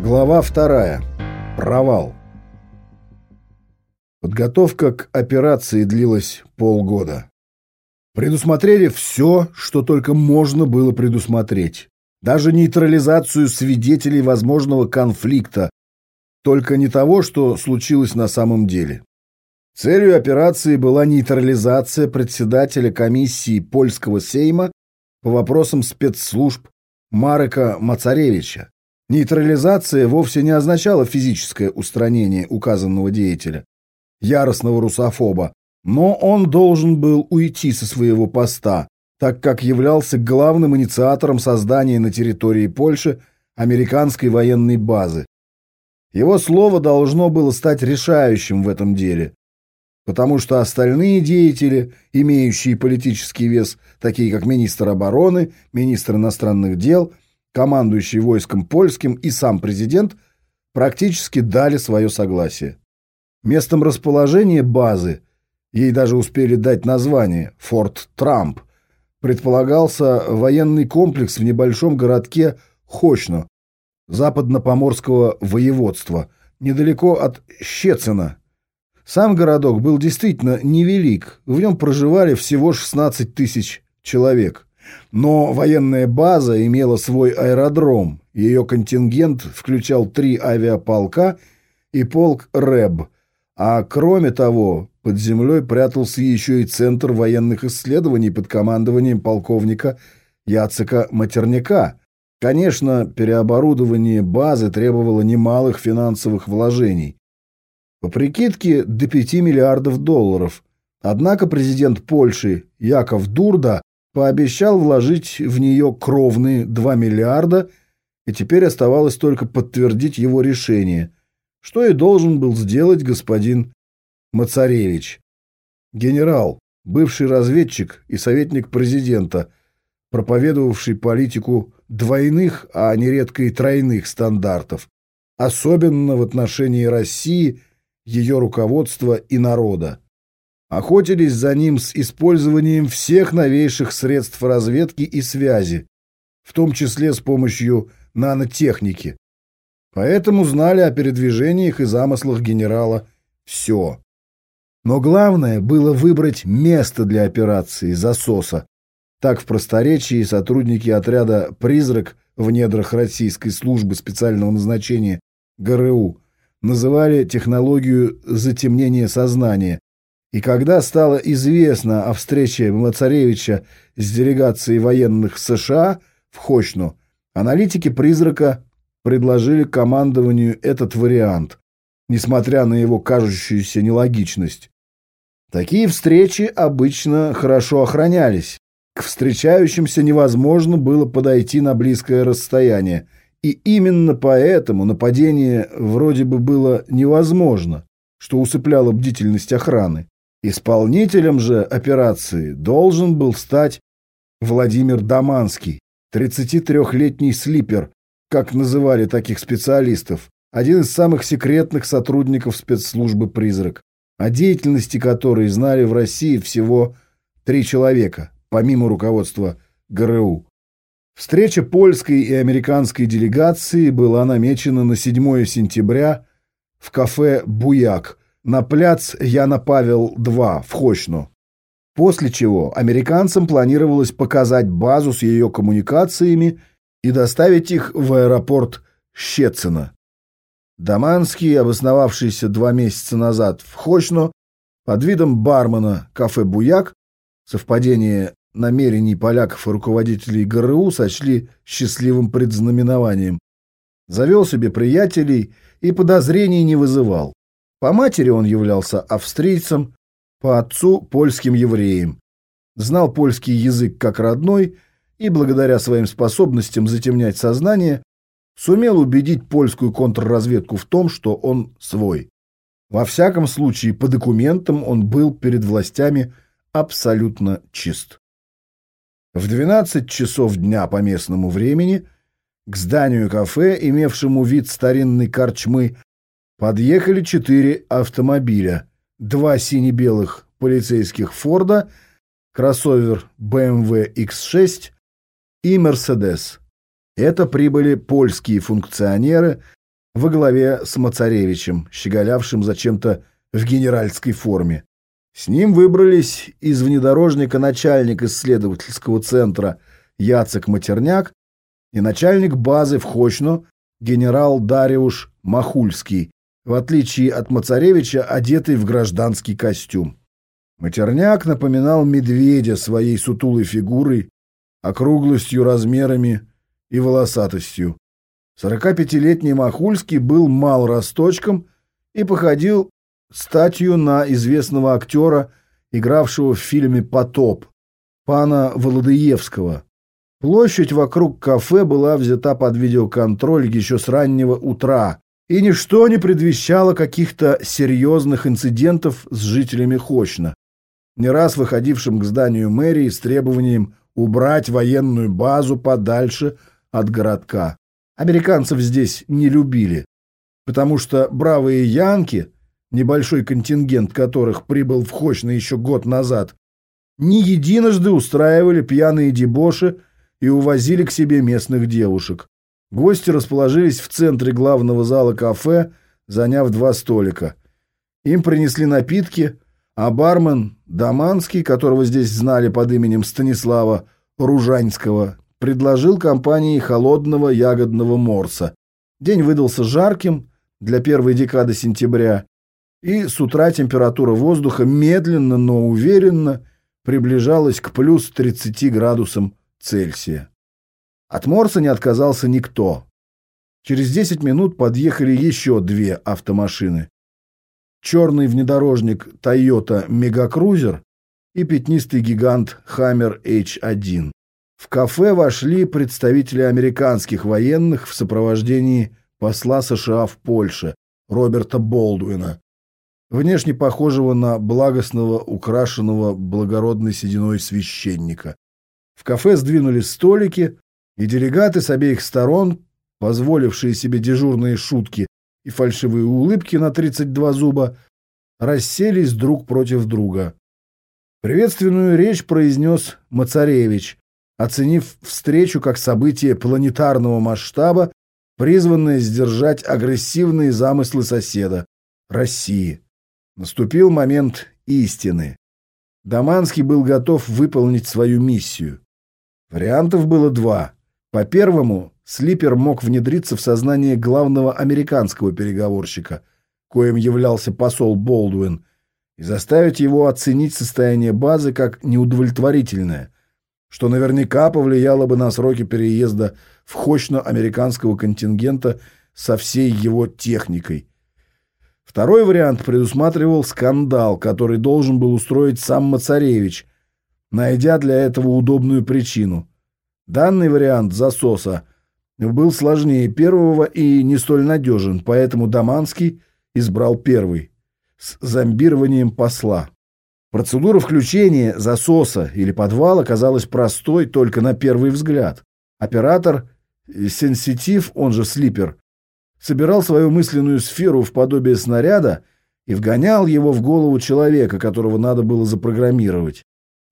Глава вторая. Провал. Подготовка к операции длилась полгода. Предусмотрели все, что только можно было предусмотреть. Даже нейтрализацию свидетелей возможного конфликта, только не того, что случилось на самом деле. Целью операции была нейтрализация председателя комиссии польского сейма по вопросам спецслужб Марека Мацаревича. Нейтрализация вовсе не означала физическое устранение указанного деятеля, яростного русофоба, но он должен был уйти со своего поста, так как являлся главным инициатором создания на территории Польши американской военной базы. Его слово должно было стать решающим в этом деле, потому что остальные деятели, имеющие политический вес, такие как министр обороны, министр иностранных дел, командующий войском польским и сам президент, практически дали свое согласие. Местом расположения базы, ей даже успели дать название «Форт Трамп», предполагался военный комплекс в небольшом городке Хочно, западно-поморского воеводства, недалеко от Щецина. Сам городок был действительно невелик, в нем проживали всего 16 тысяч человек. Но военная база имела свой аэродром, ее контингент включал три авиаполка и полк РЭБ – а кроме того, под землей прятался еще и Центр военных исследований под командованием полковника Яцека Матерняка. Конечно, переоборудование базы требовало немалых финансовых вложений. По прикидке, до 5 миллиардов долларов. Однако президент Польши Яков Дурда пообещал вложить в нее кровные 2 миллиарда, и теперь оставалось только подтвердить его решение – что и должен был сделать господин Мацаревич. Генерал, бывший разведчик и советник президента, проповедовавший политику двойных, а нередко и тройных стандартов, особенно в отношении России, ее руководства и народа. Охотились за ним с использованием всех новейших средств разведки и связи, в том числе с помощью нанотехники, Поэтому знали о передвижениях и замыслах генерала все. Но главное было выбрать место для операции засоса. Так в просторечии сотрудники отряда «Призрак» в недрах Российской службы специального назначения ГРУ называли технологию затемнения сознания. И когда стало известно о встрече Мацаревича с делегацией военных США в Хочно, аналитики «Призрака» предложили командованию этот вариант, несмотря на его кажущуюся нелогичность. Такие встречи обычно хорошо охранялись. К встречающимся невозможно было подойти на близкое расстояние, и именно поэтому нападение вроде бы было невозможно, что усыпляло бдительность охраны. Исполнителем же операции должен был стать Владимир Даманский, 33-летний слипер, как называли таких специалистов, один из самых секретных сотрудников спецслужбы «Призрак», о деятельности которой знали в России всего три человека, помимо руководства ГРУ. Встреча польской и американской делегации была намечена на 7 сентября в кафе «Буяк» на пляц Яна Павел-2 в Хочно. После чего американцам планировалось показать базу с ее коммуникациями и доставить их в аэропорт Щецина. Даманский, обосновавшийся два месяца назад в Хочно, под видом бармена кафе «Буяк», совпадение намерений поляков и руководителей ГРУ сочли счастливым предзнаменованием. Завел себе приятелей и подозрений не вызывал. По матери он являлся австрийцем, по отцу – польским евреем. Знал польский язык как родной – и благодаря своим способностям затемнять сознание сумел убедить польскую контрразведку в том, что он свой. Во всяком случае, по документам он был перед властями абсолютно чист. В 12 часов дня по местному времени к зданию кафе, имевшему вид старинной корчмы, подъехали четыре автомобиля, два сине-белых полицейских «Форда», кроссовер BMW X6 и «Мерседес». Это прибыли польские функционеры, во главе с Мацаревичем, щеголявшим зачем-то в генеральской форме. С ним выбрались из внедорожника начальник исследовательского центра Яцек Матерняк и начальник базы в Хочно генерал Дариуш Махульский, в отличие от Мацаревича, одетый в гражданский костюм. Матерняк напоминал медведя своей сутулой фигурой, округлостью, размерами и волосатостью. 45-летний Махульский был мал росточком и походил статью на известного актера, игравшего в фильме «Потоп» пана Володыевского. Площадь вокруг кафе была взята под видеоконтроль еще с раннего утра, и ничто не предвещало каких-то серьезных инцидентов с жителями Хочна, не раз выходившим к зданию мэрии с требованием убрать военную базу подальше от городка. Американцев здесь не любили, потому что бравые янки, небольшой контингент которых прибыл в Хочно еще год назад, не единожды устраивали пьяные дебоши и увозили к себе местных девушек. Гости расположились в центре главного зала кафе, заняв два столика. Им принесли напитки, а бармен Даманский, которого здесь знали под именем Станислава Ружанского, предложил компании холодного ягодного морса. День выдался жарким для первой декады сентября, и с утра температура воздуха медленно, но уверенно приближалась к плюс 30 градусам Цельсия. От Морса не отказался никто. Через 10 минут подъехали еще две автомашины. Черный внедорожник Toyota Мегакрузер и пятнистый гигант Hammer H1. В кафе вошли представители американских военных в сопровождении посла США в Польше Роберта Болдуина, внешне похожего на благостного, украшенного благородной сединой священника. В кафе сдвинули столики, и делегаты с обеих сторон, позволившие себе дежурные шутки и фальшивые улыбки на 32 зуба, расселись друг против друга. Приветственную речь произнес Мацаревич, оценив встречу как событие планетарного масштаба, призванное сдержать агрессивные замыслы соседа – России. Наступил момент истины. Даманский был готов выполнить свою миссию. Вариантов было два. По первому, Слипер мог внедриться в сознание главного американского переговорщика, коим являлся посол Болдуин, и заставить его оценить состояние базы как неудовлетворительное, что наверняка повлияло бы на сроки переезда в хочно американского контингента со всей его техникой. Второй вариант предусматривал скандал, который должен был устроить сам Мацаревич, найдя для этого удобную причину. Данный вариант засоса был сложнее первого и не столь надежен, поэтому Даманский избрал первый с зомбированием посла. Процедура включения засоса или подвала казалась простой только на первый взгляд. Оператор сенситив, он же слипер, собирал свою мысленную сферу в подобие снаряда и вгонял его в голову человека, которого надо было запрограммировать.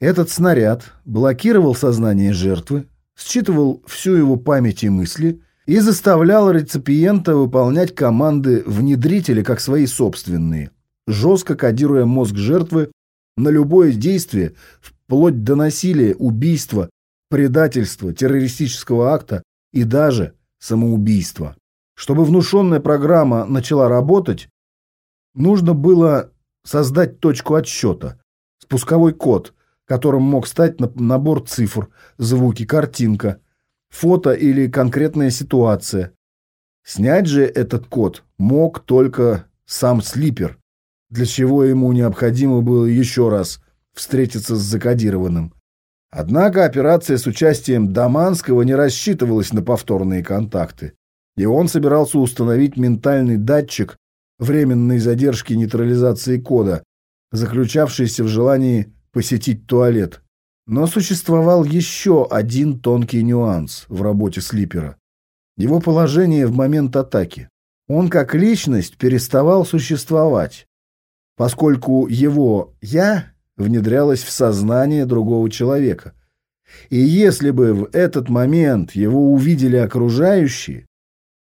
Этот снаряд блокировал сознание жертвы, считывал всю его память и мысли и заставлял реципиента выполнять команды внедрителя как свои собственные, жестко кодируя мозг жертвы на любое действие, вплоть до насилия, убийства, предательства, террористического акта и даже самоубийства. Чтобы внушенная программа начала работать, нужно было создать точку отсчета, спусковой код, которым мог стать набор цифр, звуки, картинка, фото или конкретная ситуация. Снять же этот код мог только сам слипер, для чего ему необходимо было еще раз встретиться с закодированным. Однако операция с участием Даманского не рассчитывалась на повторные контакты, и он собирался установить ментальный датчик временной задержки нейтрализации кода, заключавшийся в желании посетить туалет. Но существовал еще один тонкий нюанс в работе Слипера. Его положение в момент атаки. Он как личность переставал существовать, поскольку его «я» внедрялось в сознание другого человека. И если бы в этот момент его увидели окружающие,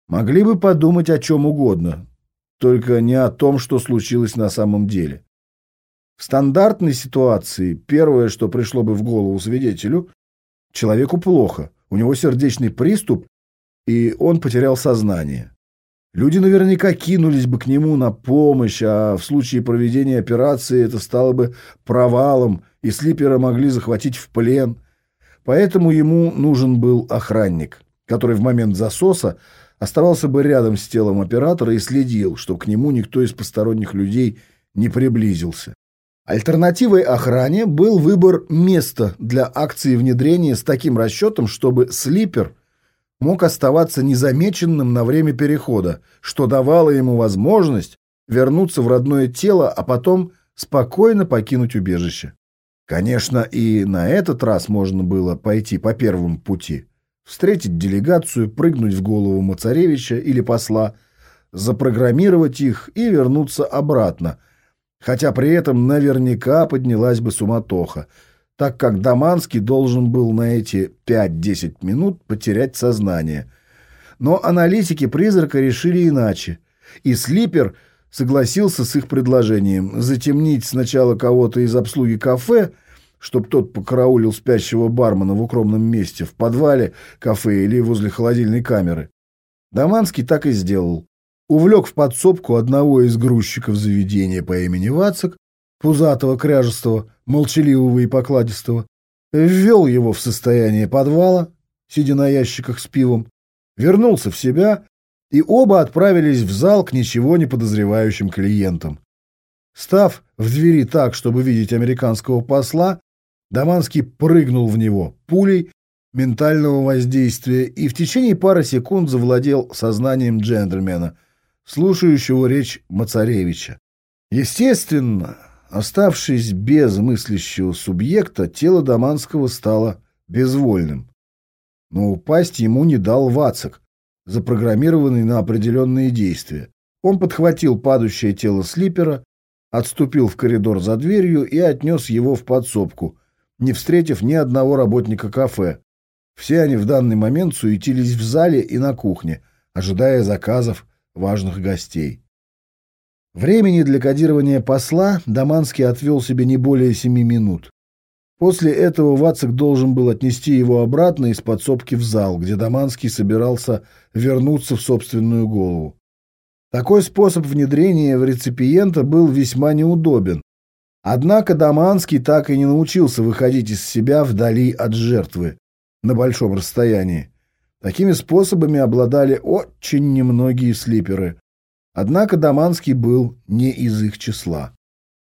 могли бы подумать о чем угодно, только не о том, что случилось на самом деле. В стандартной ситуации первое, что пришло бы в голову свидетелю, человеку плохо, у него сердечный приступ, и он потерял сознание. Люди наверняка кинулись бы к нему на помощь, а в случае проведения операции это стало бы провалом, и Слипера могли захватить в плен. Поэтому ему нужен был охранник, который в момент засоса оставался бы рядом с телом оператора и следил, чтобы к нему никто из посторонних людей не приблизился. Альтернативой охране был выбор места для акции внедрения с таким расчетом, чтобы Слипер мог оставаться незамеченным на время перехода, что давало ему возможность вернуться в родное тело, а потом спокойно покинуть убежище. Конечно, и на этот раз можно было пойти по первому пути. Встретить делегацию, прыгнуть в голову Мацаревича или посла, запрограммировать их и вернуться обратно – хотя при этом наверняка поднялась бы суматоха, так как Даманский должен был на эти 5-10 минут потерять сознание. Но аналитики «Призрака» решили иначе, и Слипер согласился с их предложением затемнить сначала кого-то из обслуги кафе, чтобы тот покараулил спящего бармена в укромном месте, в подвале кафе или возле холодильной камеры. Даманский так и сделал увлек в подсобку одного из грузчиков заведения по имени Вацак, пузатого, кряжестого, молчаливого и покладистого, ввел его в состояние подвала, сидя на ящиках с пивом, вернулся в себя, и оба отправились в зал к ничего не подозревающим клиентам. Став в двери так, чтобы видеть американского посла, Даманский прыгнул в него пулей ментального воздействия и в течение пары секунд завладел сознанием джентльмена, слушающего речь Мацаревича. Естественно, оставшись без мыслящего субъекта, тело Даманского стало безвольным. Но упасть ему не дал Вацак, запрограммированный на определенные действия. Он подхватил падающее тело слипера, отступил в коридор за дверью и отнес его в подсобку, не встретив ни одного работника кафе. Все они в данный момент суетились в зале и на кухне, ожидая заказов важных гостей. Времени для кодирования посла Даманский отвел себе не более семи минут. После этого Вацик должен был отнести его обратно из подсобки в зал, где Даманский собирался вернуться в собственную голову. Такой способ внедрения в реципиента был весьма неудобен. Однако Даманский так и не научился выходить из себя вдали от жертвы на большом расстоянии. Такими способами обладали очень немногие слиперы. Однако Даманский был не из их числа.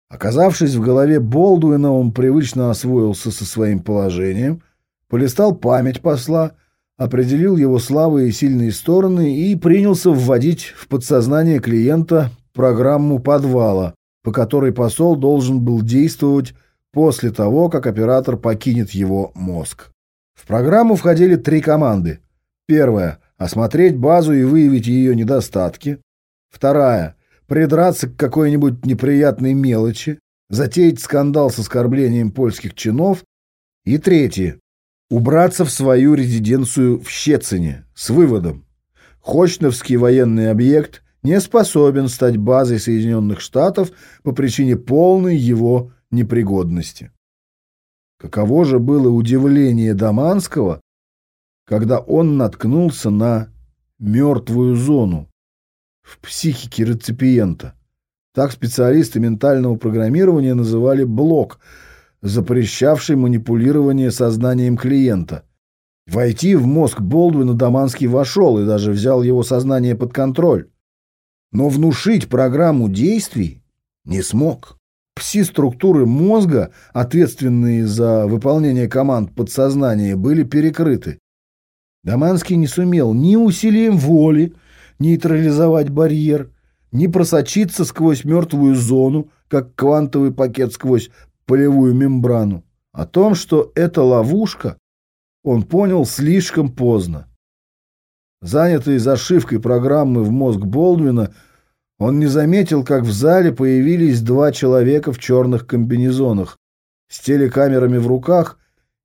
Оказавшись в голове Болдуина, он привычно освоился со своим положением, полистал память посла, определил его слабые и сильные стороны и принялся вводить в подсознание клиента программу подвала, по которой посол должен был действовать после того, как оператор покинет его мозг. В программу входили три команды – Первая – осмотреть базу и выявить ее недостатки. Вторая – придраться к какой-нибудь неприятной мелочи, затеять скандал с оскорблением польских чинов. И третье – убраться в свою резиденцию в Щецине с выводом. Хочновский военный объект не способен стать базой Соединенных Штатов по причине полной его непригодности. Каково же было удивление Даманского, когда он наткнулся на мертвую зону в психике реципиента. Так специалисты ментального программирования называли блок, запрещавший манипулирование сознанием клиента. Войти в мозг Болдуина Даманский вошел и даже взял его сознание под контроль. Но внушить программу действий не смог. Пси-структуры мозга, ответственные за выполнение команд подсознания, были перекрыты. Даманский не сумел ни усилием воли нейтрализовать барьер, ни просочиться сквозь мертвую зону, как квантовый пакет сквозь полевую мембрану. О том, что это ловушка, он понял слишком поздно. Занятый зашивкой программы в мозг Болдвина, он не заметил, как в зале появились два человека в черных комбинезонах с телекамерами в руках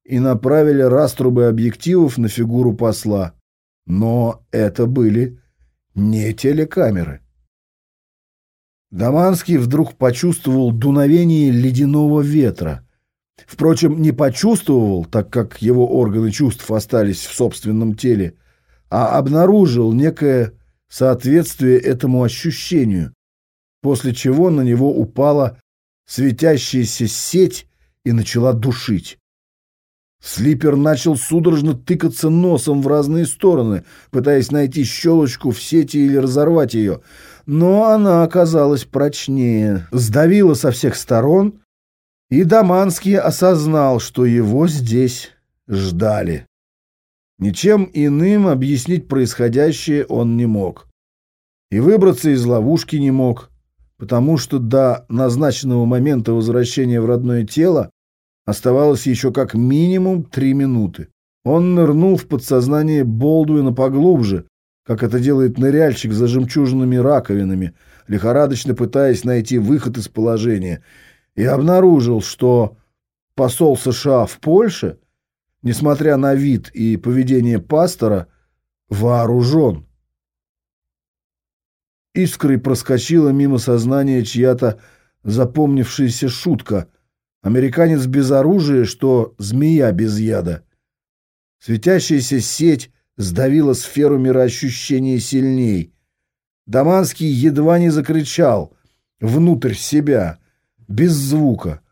и направили раструбы объективов на фигуру посла. Но это были не телекамеры. Даманский вдруг почувствовал дуновение ледяного ветра. Впрочем, не почувствовал, так как его органы чувств остались в собственном теле, а обнаружил некое соответствие этому ощущению, после чего на него упала светящаяся сеть и начала душить. Слипер начал судорожно тыкаться носом в разные стороны, пытаясь найти щелочку в сети или разорвать ее, но она оказалась прочнее, сдавила со всех сторон, и Даманский осознал, что его здесь ждали. Ничем иным объяснить происходящее он не мог. И выбраться из ловушки не мог, потому что до назначенного момента возвращения в родное тело оставалось еще как минимум три минуты. Он нырнул в подсознание Болдуина поглубже, как это делает ныряльщик за жемчужными раковинами, лихорадочно пытаясь найти выход из положения, и обнаружил, что посол США в Польше — несмотря на вид и поведение пастора, вооружен. Искрой проскочила мимо сознания чья-то запомнившаяся шутка. Американец без оружия, что змея без яда. Светящаяся сеть сдавила сферу мироощущения сильней. Даманский едва не закричал внутрь себя, без звука.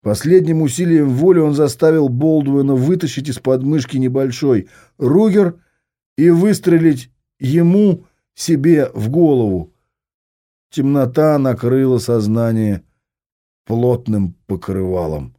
Последним усилием воли он заставил Болдуина вытащить из подмышки небольшой ругер и выстрелить ему себе в голову. Темнота накрыла сознание плотным покрывалом.